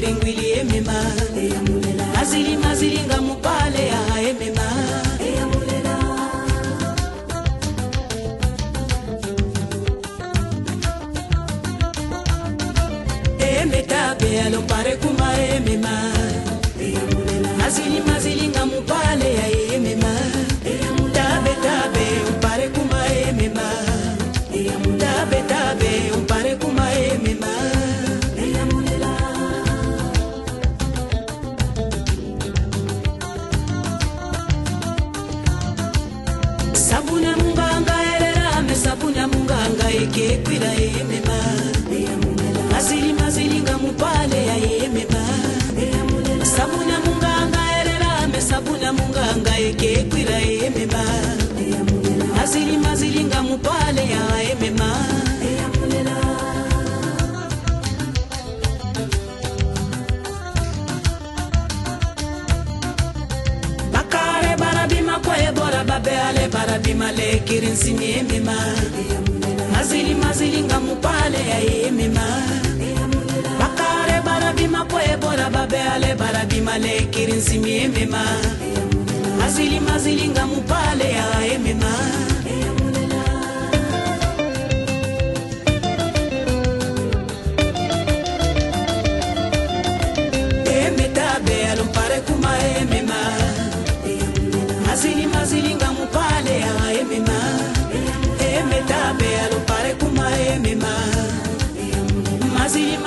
lekiringwili emema. Mazili mazilinga mupale ya emema. Emetabe alompare kuma emema. Mazili mazilinga nganga ekekwila emema mazili mazili nga mupale ya emema bakare barabima kwa ebora babeale barabima lekiri nsimi emema mazili mazili nga mupale ya emema bakare barabima kwa ebora babeale barabima lekiri nsimi emema mazili mazilinga mupale ya emema emetabe alompare kuma emema mazili mazilinga mupale ya emema emetabe alompare kuma emema mazili